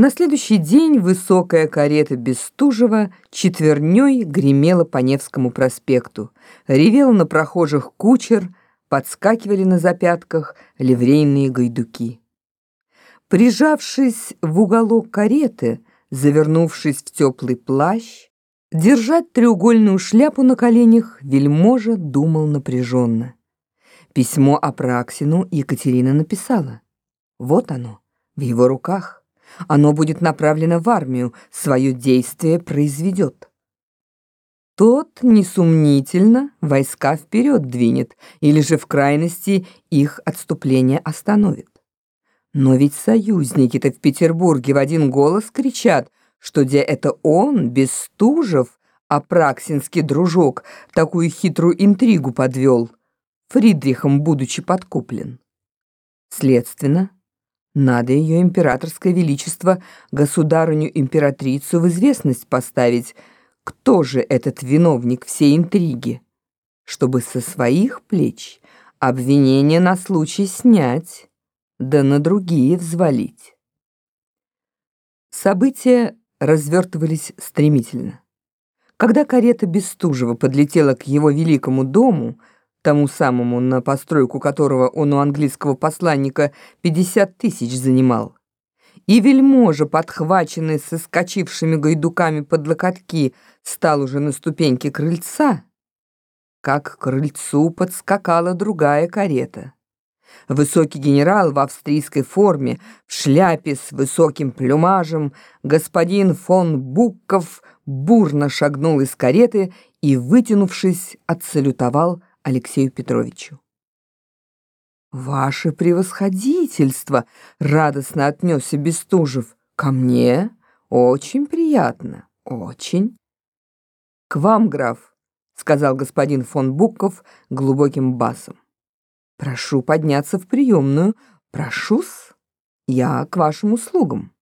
На следующий день высокая карета Бестужева четверней гремела по Невскому проспекту. Ревел на прохожих кучер, подскакивали на запятках ливрейные гайдуки. Прижавшись в уголок кареты, завернувшись в теплый плащ, держать треугольную шляпу на коленях, вельможа думал напряженно. Письмо Апраксину Екатерина написала. Вот оно, в его руках. Оно будет направлено в армию, свое действие произведет. Тот, несумнительно, войска вперед двинет, или же в крайности их отступление остановит. Но ведь союзники-то в Петербурге в один голос кричат, что где это он, Бестужев, а Праксинский дружок, такую хитрую интригу подвел, Фридрихом будучи подкуплен. Следственно, надо ее императорское величество, государыню-императрицу в известность поставить, кто же этот виновник всей интриги, чтобы со своих плеч обвинение на случай снять, да на другие взвалить. События развертывались стремительно. Когда карета Бестужева подлетела к его великому дому, тому самому, на постройку которого он у английского посланника 50 тысяч занимал. И вельможа, подхваченный соскочившими гайдуками под локотки, стал уже на ступеньке крыльца, как к крыльцу подскакала другая карета. Высокий генерал в австрийской форме, в шляпе с высоким плюмажем, господин фон Букков бурно шагнул из кареты и, вытянувшись, отсалютовал Алексею Петровичу. «Ваше превосходительство!» — радостно отнесся Бестужев. «Ко мне? Очень приятно, очень!» «К вам, граф!» — сказал господин фон Буков глубоким басом. «Прошу подняться в приемную. Прошу-с. Я к вашим услугам».